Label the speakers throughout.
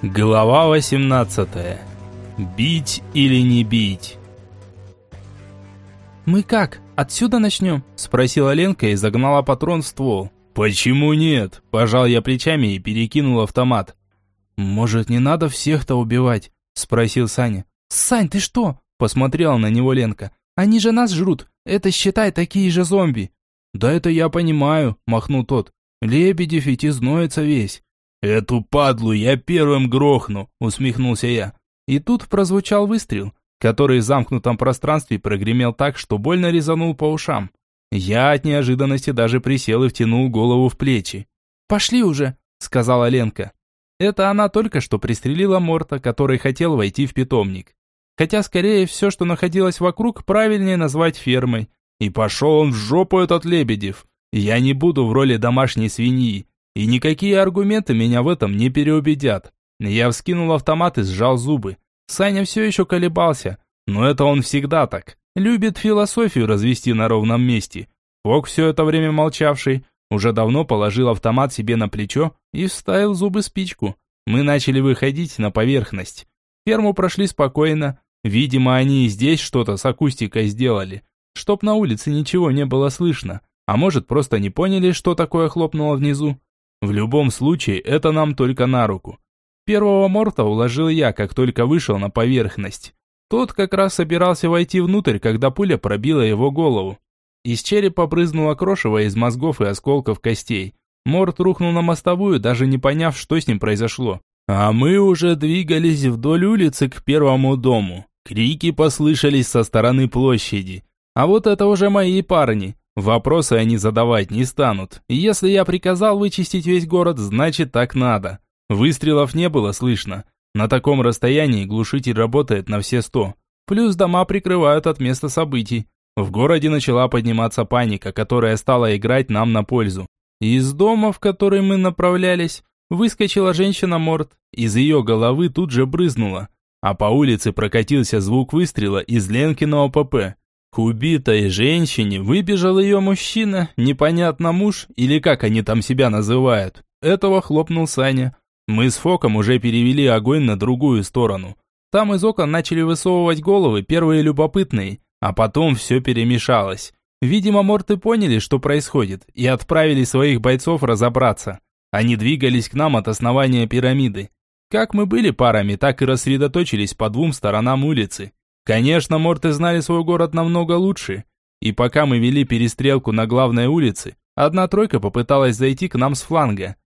Speaker 1: Глава 18. Бить или не бить?
Speaker 2: «Мы как, отсюда начнем?» – спросила Ленка и загнала патрон в ствол.
Speaker 1: «Почему нет?» – пожал я плечами и перекинул автомат.
Speaker 2: «Может, не надо всех-то убивать?» – спросил Саня. «Сань, ты что?» – посмотрела на него Ленка. «Они же нас жрут. Это, считай, такие же зомби».
Speaker 1: «Да это я понимаю», – махнул тот. «Лебедев ведь изноется весь». «Эту падлу я первым грохну», – усмехнулся я. И тут прозвучал выстрел, который в замкнутом пространстве прогремел так, что больно резанул по ушам. Я от неожиданности даже присел и втянул голову в плечи.
Speaker 2: «Пошли уже», – сказала Ленка. Это она только что пристрелила Морта, который хотел войти в питомник. Хотя, скорее, все, что находилось вокруг, правильнее назвать фермой. И пошел он в жопу этот Лебедев. Я не буду в роли домашней свиньи. И никакие аргументы меня в этом не переубедят. Я вскинул автомат и сжал зубы. Саня все еще колебался, но это он всегда так. Любит философию развести на ровном месте. Фок, все это время молчавший, уже давно положил автомат себе на плечо и вставил зубы спичку. Мы начали выходить на поверхность. Ферму прошли спокойно. Видимо, они и здесь что-то с акустикой сделали, чтоб на улице ничего не было слышно. А может, просто не поняли, что такое хлопнуло внизу. В любом случае, это нам только на руку. Первого морта уложил я, как только вышел на поверхность. Тот как раз собирался войти внутрь, когда пуля пробила его голову. Из черепа брызнуло крошево из мозгов и осколков костей. Морт рухнул на мостовую, даже не поняв, что с ним произошло. А мы уже двигались вдоль улицы к первому дому. Крики послышались со стороны площади. А вот это уже мои парни. Вопросы они задавать не станут. Если я приказал вычистить весь город, значит так надо. Выстрелов не было слышно. На таком расстоянии глушитель работает на все сто. Плюс дома прикрывают от места событий. В городе начала подниматься паника, которая стала играть нам на пользу. Из дома, в который мы направлялись, выскочила женщина Морт. Из ее головы тут же брызнула. А по улице прокатился звук выстрела из Ленкиного ПП. К убитой женщине выбежал ее мужчина, непонятно муж или как они там себя называют. Этого хлопнул Саня. Мы с Фоком уже перевели огонь на другую сторону. Там из окон начали высовывать головы первые любопытные, а потом все перемешалось. Видимо, морты поняли, что происходит, и отправили своих бойцов разобраться. Они двигались к нам от основания пирамиды. Как мы были парами, так и рассредоточились по двум сторонам улицы. Конечно, морты знали свой город намного лучше. И пока мы вели перестрелку на главной улице, одна тройка попыталась зайти к нам с фланга.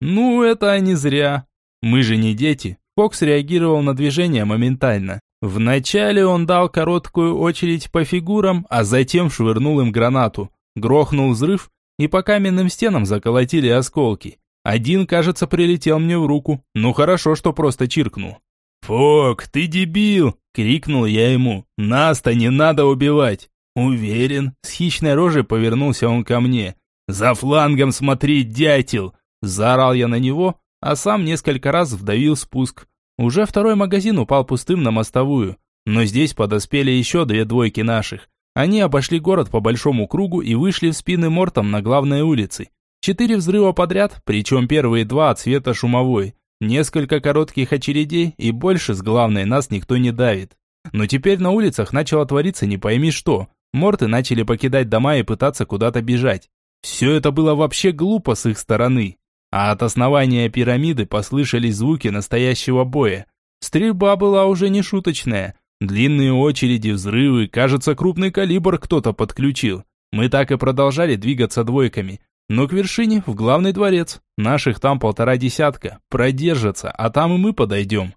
Speaker 2: Ну, это они зря. Мы же не дети. Фокс реагировал на движение моментально. Вначале он дал короткую очередь по фигурам, а затем швырнул им гранату. Грохнул взрыв, и по каменным стенам заколотили осколки. Один, кажется, прилетел мне в руку. Ну хорошо, что просто чиркнул. «Фок, ты дебил!» — крикнул я ему. «Нас-то не надо убивать!» «Уверен!» — с хищной рожей повернулся он ко мне. «За флангом смотри, дятел!» Заорал я на него, а сам несколько раз вдавил спуск. Уже второй магазин упал пустым на мостовую. Но здесь подоспели еще две двойки наших. Они обошли город по большому кругу и вышли в спины мортом на главной улице. Четыре взрыва подряд, причем первые два от цвета шумовой. Несколько коротких очередей, и больше с главной нас никто не давит. Но теперь на улицах начало твориться не пойми что. Морты начали покидать дома и пытаться куда-то бежать. Все это было вообще глупо с их стороны. А от основания пирамиды послышались звуки настоящего боя. Стрельба была уже не шуточная. Длинные очереди, взрывы, кажется, крупный калибр кто-то подключил. Мы так и продолжали двигаться двойками, но к вершине, в главный дворец. Наших там полтора десятка. Продержатся, а там и мы подойдем.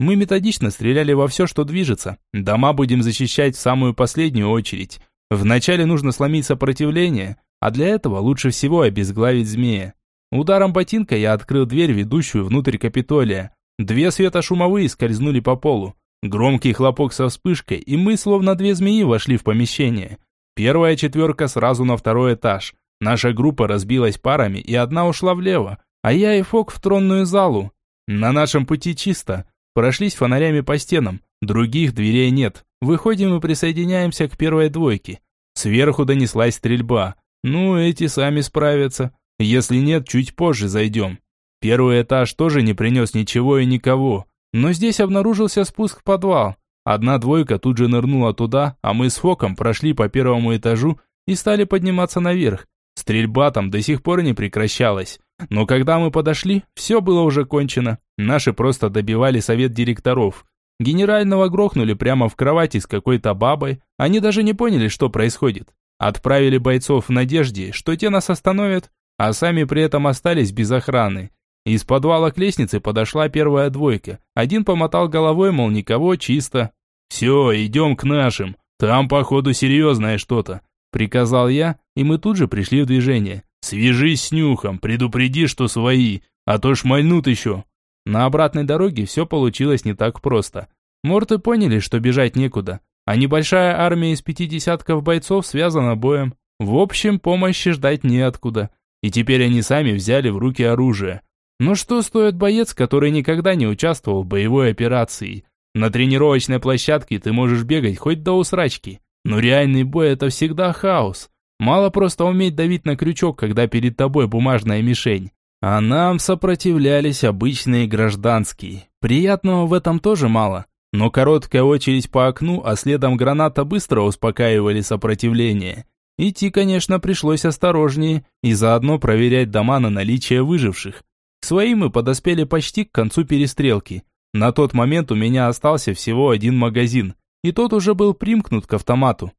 Speaker 2: Мы методично стреляли во все, что движется. Дома будем защищать в самую последнюю очередь. Вначале нужно сломить сопротивление, а для этого лучше всего обезглавить змея. Ударом ботинка я открыл дверь, ведущую внутрь Капитолия. Две светошумовые скользнули по полу. Громкий хлопок со вспышкой, и мы, словно две змеи, вошли в помещение. Первая четверка сразу на второй этаж. Наша группа разбилась парами, и одна ушла влево, а я и Фок в тронную залу. На нашем пути чисто. Прошлись фонарями по стенам, других дверей нет. Выходим и присоединяемся к первой двойке. Сверху донеслась стрельба. Ну, эти сами справятся. Если нет, чуть позже зайдем. Первый этаж тоже не принес ничего и никого. Но здесь обнаружился спуск в подвал. Одна двойка тут же нырнула туда, а мы с Фоком прошли по первому этажу и стали подниматься наверх. Стрельба там до сих пор не прекращалась. Но когда мы подошли, все было уже кончено. Наши просто добивали совет директоров. Генерального грохнули прямо в кровати с какой-то бабой. Они даже не поняли, что происходит. Отправили бойцов в надежде, что те нас остановят, а сами при этом остались без охраны. Из подвала к лестнице подошла первая двойка. Один помотал головой, мол, никого, чисто. «Все, идем к нашим. Там, походу, серьезное что-то», – приказал я, и мы тут же пришли в движение. «Свяжись с Нюхом, предупреди, что свои, а то шмальнут еще». На обратной дороге все получилось не так просто. Морты поняли, что бежать некуда, а небольшая армия из пяти десятков бойцов связана боем. В общем, помощи ждать неоткуда. И теперь они сами взяли в руки оружие. Но что стоит боец, который никогда не участвовал в боевой операции? На тренировочной площадке ты можешь бегать хоть до усрачки, но реальный бой это всегда хаос. Мало просто уметь давить на крючок, когда перед тобой бумажная мишень. А нам сопротивлялись обычные гражданские. Приятного в этом тоже мало. Но короткая очередь по окну, а следом граната быстро успокаивали сопротивление. Идти, конечно, пришлось осторожнее и заодно проверять дома на наличие выживших. Свои мы подоспели почти к концу перестрелки. На тот момент у меня остался всего один магазин, и тот уже был примкнут к автомату.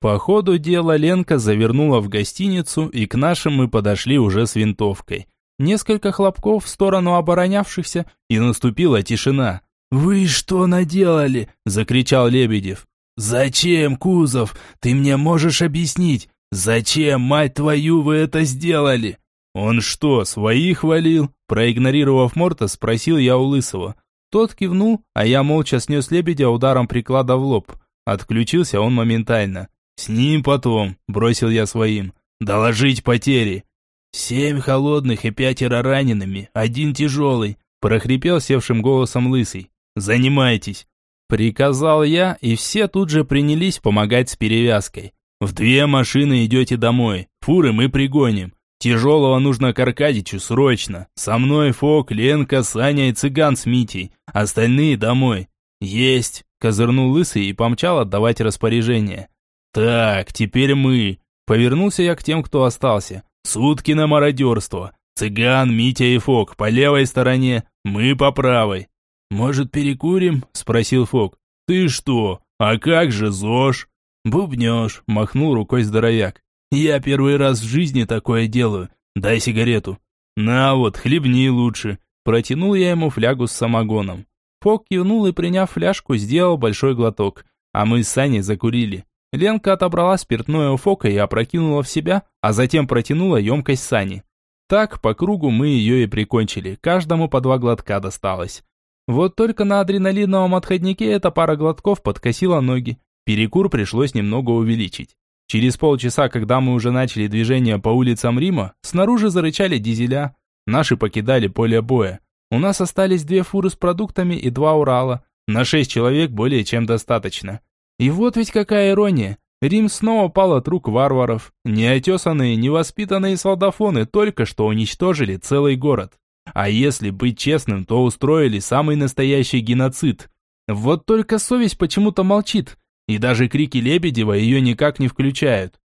Speaker 2: По ходу дела Ленка завернула в гостиницу, и к нашим мы подошли уже с винтовкой. Несколько хлопков в сторону оборонявшихся, и наступила тишина. «Вы что наделали?» – закричал Лебедев. «Зачем, Кузов? Ты мне можешь объяснить? Зачем, мать твою, вы это сделали?» «Он что, своих валил?» Проигнорировав Морта, спросил я у Лысого. Тот кивнул, а я молча снес лебедя ударом приклада в лоб. Отключился он моментально. «С ним потом», – бросил я своим. «Доложить потери». «Семь холодных и пятеро ранеными, один тяжелый», – прохрипел севшим голосом Лысый. «Занимайтесь». Приказал я, и все тут же принялись помогать с перевязкой. «В две машины идете домой, фуры мы пригоним. Тяжелого нужно к Аркадичу срочно. Со мной Фок, Ленка, Саня и цыган с Митей. Остальные домой. Есть, козырнул лысый и помчал отдавать распоряжение. Так, теперь мы. Повернулся я к тем, кто остался. Сутки на мародерство. Цыган, Митя и Фок по левой стороне, мы по правой. Может, перекурим? Спросил Фок. Ты что? А как же ЗОЖ? Бубнешь, махнул рукой здоровяк. Я первый раз в жизни такое делаю. Дай сигарету. На вот, хлебни лучше. Протянул я ему флягу с самогоном. Фок кивнул и, приняв фляжку, сделал большой глоток. А мы с Саней закурили. Ленка отобрала спиртное у Фока и опрокинула в себя, а затем протянула емкость Сани. Так, по кругу мы ее и прикончили. Каждому по два глотка досталось. Вот только на адреналиновом отходнике эта пара глотков подкосила ноги. Перекур пришлось немного увеличить. Через полчаса, когда мы уже начали движение по улицам Рима, снаружи зарычали дизеля. Наши покидали поле боя. У нас остались две фуры с продуктами и два Урала. На шесть человек более чем достаточно. И вот ведь какая ирония. Рим снова пал от рук варваров. Неотесанные, невоспитанные солдафоны только что уничтожили целый город. А если быть честным, то устроили самый настоящий геноцид. Вот только совесть почему-то молчит и даже крики Лебедева ее никак не включают.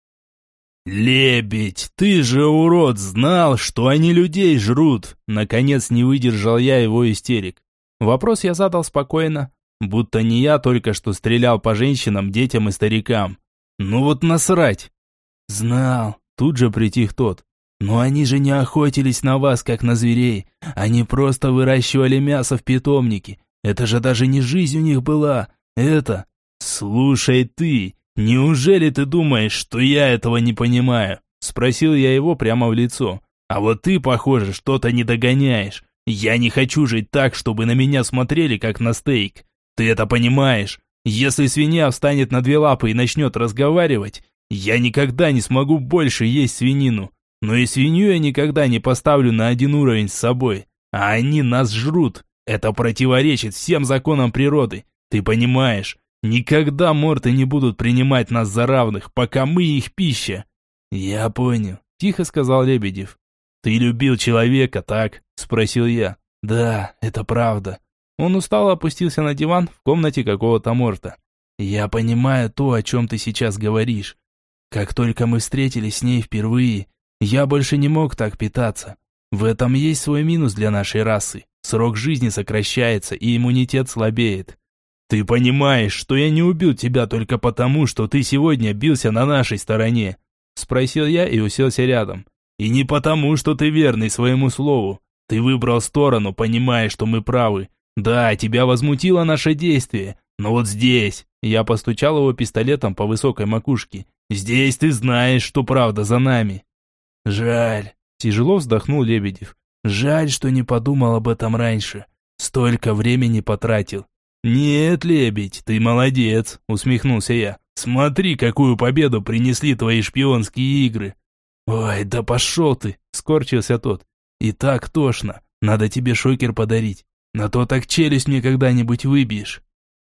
Speaker 2: «Лебедь, ты же, урод, знал, что они людей жрут!» Наконец не выдержал я его истерик. Вопрос я задал спокойно, будто не я только что стрелял по женщинам, детям и старикам. «Ну вот насрать!» «Знал!» Тут же притих тот. «Но они же не охотились на вас, как на зверей. Они просто выращивали мясо в питомнике. Это же даже не жизнь у них была. Это «Слушай ты, неужели ты думаешь, что я этого не понимаю?» Спросил я его прямо в лицо. «А вот ты, похоже, что-то не догоняешь. Я не хочу жить так, чтобы на меня смотрели, как на стейк. Ты это понимаешь? Если свинья встанет на две лапы и начнет разговаривать, я никогда не смогу больше есть свинину. Но и свинью я никогда не поставлю на один уровень с собой. А они нас жрут. Это противоречит всем законам природы. Ты понимаешь? Никогда морты не будут принимать нас за равных, пока мы их пища. Я понял, тихо сказал Лебедев. Ты любил человека, так? спросил я. Да, это правда. Он устало опустился на диван в комнате какого-то морта. Я понимаю то, о чем ты сейчас говоришь. Как только мы встретились с ней впервые, я больше не мог так питаться. В этом есть свой минус для нашей расы. Срок жизни сокращается, и иммунитет слабеет. Ты понимаешь, что я не убил тебя только потому, что ты сегодня бился на нашей стороне? Спросил я и уселся рядом. И не потому, что ты верный своему слову. Ты выбрал сторону, понимая, что мы правы. Да, тебя возмутило наше действие, но вот здесь... Я постучал его пистолетом по высокой макушке. Здесь ты знаешь, что правда за нами. Жаль. Тяжело вздохнул Лебедев. Жаль, что не подумал об этом раньше. Столько времени потратил. «Нет, лебедь, ты молодец», — усмехнулся я. «Смотри, какую победу принесли твои шпионские игры». «Ой, да пошел ты!» — скорчился тот. «И так тошно. Надо тебе шокер подарить. На то так челюсть мне когда-нибудь выбьешь».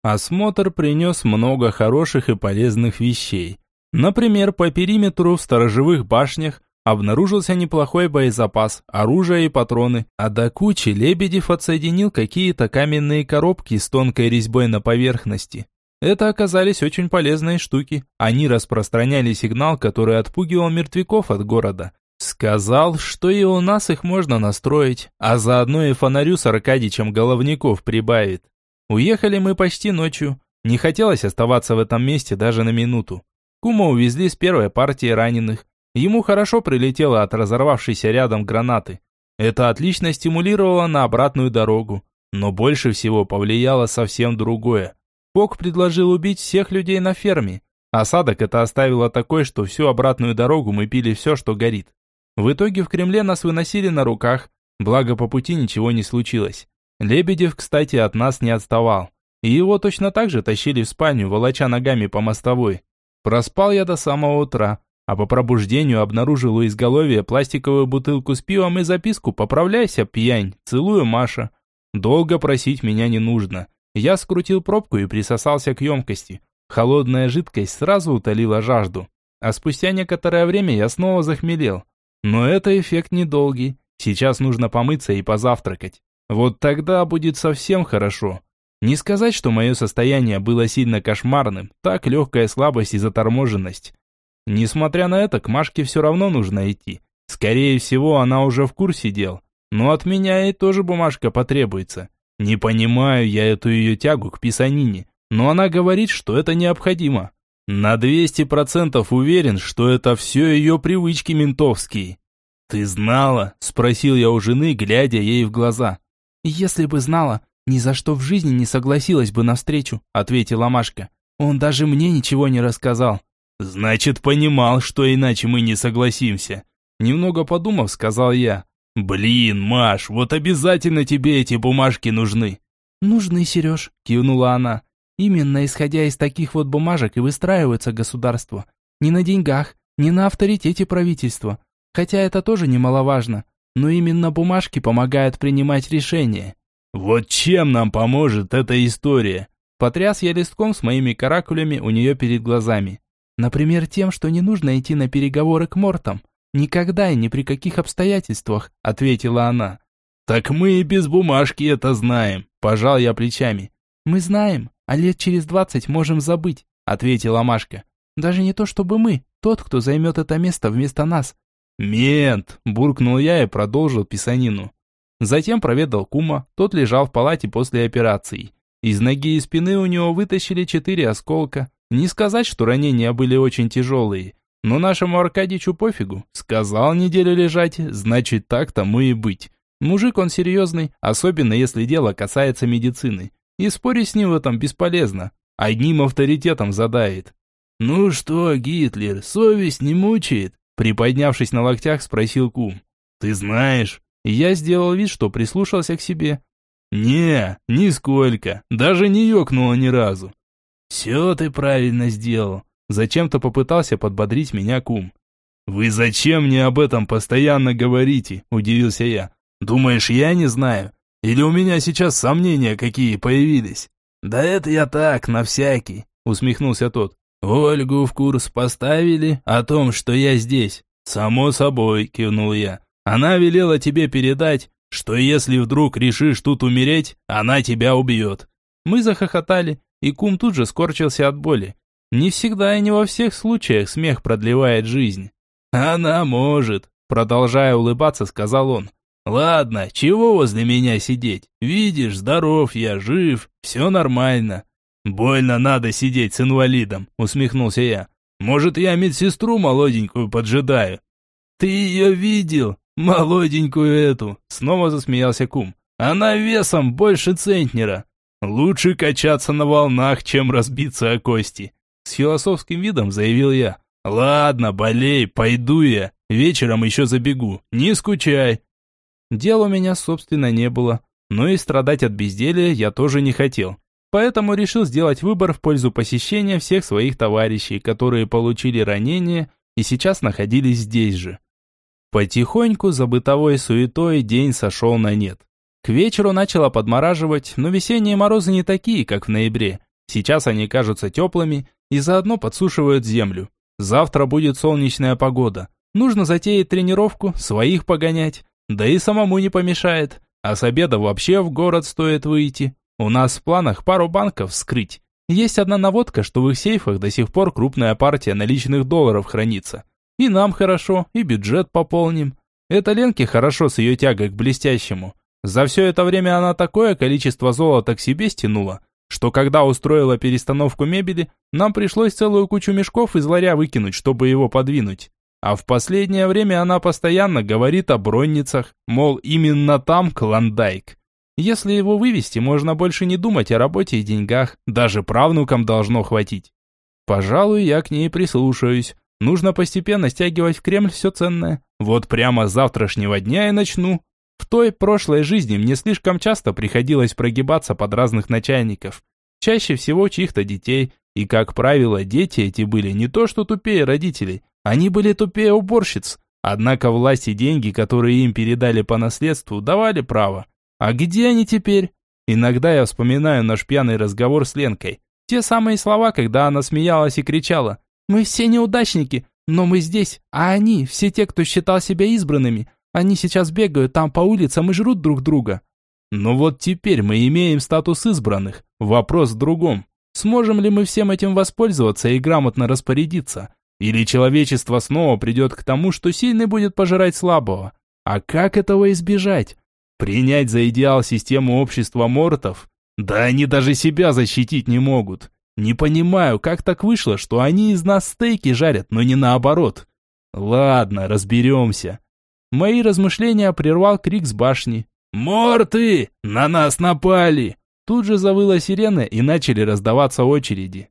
Speaker 2: Осмотр принес много хороших и полезных вещей. Например, по периметру в сторожевых башнях обнаружился неплохой боезапас, оружие и патроны, а до кучи Лебедев отсоединил какие-то каменные коробки с тонкой резьбой на поверхности. Это оказались очень полезные штуки. Они распространяли сигнал, который отпугивал мертвяков от города. Сказал, что и у нас их можно настроить, а заодно и фонарю с Аркадичем головников прибавит. Уехали мы почти ночью. Не хотелось оставаться в этом месте даже на минуту. Кума увезли с первой партии раненых. Ему хорошо прилетело от разорвавшейся рядом гранаты. Это отлично стимулировало на обратную дорогу. Но больше всего повлияло совсем другое. Кок предложил убить всех людей на ферме. Осадок это оставило такой, что всю обратную дорогу мы пили все, что горит. В итоге в Кремле нас выносили на руках, благо по пути ничего не случилось. Лебедев, кстати, от нас не отставал. И его точно так же тащили в спальню, волоча ногами по мостовой. Проспал я до самого утра, а по пробуждению обнаружил у изголовья пластиковую бутылку с пивом и записку «Поправляйся, пьянь, целую Маша». Долго просить меня не нужно. Я скрутил пробку и присосался к емкости. Холодная жидкость сразу утолила жажду. А спустя некоторое время я снова захмелел. Но это эффект недолгий. Сейчас нужно помыться и позавтракать. Вот тогда будет совсем хорошо. Не сказать, что мое состояние было сильно кошмарным, так легкая слабость и заторможенность. Несмотря на это, к Машке все равно нужно идти. Скорее всего, она уже в курсе дел. Но от меня ей тоже бумажка потребуется. Не понимаю я эту ее тягу к писанине, но она говорит, что это необходимо. На 200% уверен, что это все ее привычки ментовские. «Ты знала?» – спросил я у жены, глядя ей в глаза. «Если бы знала, ни за что в жизни не согласилась бы навстречу», – ответила Машка. «Он даже мне ничего не рассказал». «Значит, понимал, что иначе мы не согласимся». Немного подумав, сказал я. «Блин, Маш, вот обязательно тебе эти бумажки нужны».
Speaker 3: «Нужны, Сереж», – кивнула она. Именно исходя из таких вот бумажек и выстраивается государство. Не на деньгах, не на авторитете правительства. Хотя это тоже немаловажно. Но именно бумажки помогают принимать решения.
Speaker 2: Вот чем нам поможет эта история? Потряс я листком с моими каракулями у нее перед глазами.
Speaker 3: Например, тем, что не нужно идти на переговоры к мортам. Никогда и ни при каких обстоятельствах, ответила она.
Speaker 2: Так мы и без бумажки это знаем, пожал я плечами.
Speaker 3: Мы знаем, а лет через двадцать можем забыть», — ответила Машка. «Даже не то чтобы мы, тот, кто займет это место вместо нас».
Speaker 2: «Мент!» – буркнул я и продолжил писанину. Затем проведал кума, тот лежал в палате после операции. Из ноги и спины у него вытащили четыре осколка. Не сказать, что ранения были очень тяжелые. Но нашему Аркадичу пофигу. Сказал неделю лежать, значит так тому и быть. Мужик он серьезный, особенно если дело касается медицины. И спорить с ним в этом бесполезно. Одним авторитетом задает. «Ну что, Гитлер, совесть не мучает?» Приподнявшись на локтях, спросил кум. «Ты знаешь?» Я сделал вид, что прислушался к себе. «Не, нисколько. Даже не ёкнуло ни разу». «Все ты правильно сделал». Зачем-то попытался подбодрить меня кум. «Вы зачем мне об этом постоянно говорите?» – удивился я. «Думаешь, я не знаю? Или у меня сейчас сомнения какие появились? Да это я так, на всякий, усмехнулся тот. Ольгу в курс поставили о том, что я здесь. Само собой, кивнул я. Она велела тебе передать,
Speaker 1: что если вдруг решишь тут умереть, она тебя убьет».
Speaker 2: Мы захохотали, и кум тут же скорчился от боли. Не всегда и не во всех случаях смех продлевает жизнь.
Speaker 1: «Она может», — продолжая улыбаться, сказал он. «Ладно, чего возле меня сидеть? Видишь, здоров я, жив, все нормально». «Больно надо сидеть с инвалидом», — усмехнулся я. «Может, я медсестру молоденькую поджидаю?» «Ты ее видел? Молоденькую эту!» Снова засмеялся кум. «Она весом больше центнера. Лучше качаться на волнах, чем разбиться о кости». С философским видом заявил я. «Ладно, болей, пойду я. Вечером еще забегу. Не скучай».
Speaker 2: Дел у меня, собственно, не было. Но и страдать от безделия я тоже не хотел. Поэтому решил сделать выбор в пользу посещения всех своих товарищей, которые получили ранения и сейчас находились здесь же. Потихоньку за бытовой суетой день сошел на нет. К вечеру начало подмораживать, но весенние морозы не такие, как в ноябре. Сейчас они кажутся теплыми и заодно подсушивают землю. Завтра будет солнечная погода. Нужно затеять тренировку, своих погонять. Да и самому не помешает. А с обеда вообще в город стоит выйти. У нас в планах пару банков вскрыть. Есть одна наводка, что в их сейфах до сих пор крупная партия наличных долларов хранится. И нам хорошо, и бюджет пополним. Это Ленке хорошо с ее тягой к блестящему. За все это время она такое количество золота к себе стянула, что когда устроила перестановку мебели, нам пришлось целую кучу мешков из ларя выкинуть, чтобы его подвинуть. А в последнее время она постоянно говорит о бронницах, мол, именно там клондайк. Если его вывести, можно больше не думать о работе и деньгах, даже правнукам должно хватить. Пожалуй, я к ней прислушаюсь. Нужно постепенно стягивать в Кремль все ценное. Вот прямо с завтрашнего дня и начну. В той прошлой жизни мне слишком часто приходилось прогибаться под разных начальников. Чаще всего чьих-то детей. И, как правило, дети эти были не то что тупее родителей, они были тупее уборщиц. Однако власть и деньги, которые им передали по наследству, давали право. А где они теперь? Иногда я вспоминаю наш пьяный разговор с Ленкой. Те самые слова, когда она смеялась и кричала. «Мы все неудачники, но мы здесь, а они, все те, кто считал себя избранными, они сейчас бегают там по улицам и жрут друг друга». Но вот теперь мы имеем статус избранных. Вопрос в другом. Сможем ли мы всем этим воспользоваться и грамотно распорядиться? Или человечество снова придет к тому, что сильный будет пожирать слабого? А как этого избежать? Принять за идеал систему общества мортов? Да они даже себя защитить не могут. Не понимаю, как так вышло, что они из нас стейки жарят, но не наоборот. Ладно, разберемся. Мои размышления прервал крик с башни. «Морты! На нас напали!» Тут же завыла сирена и начали раздаваться очереди.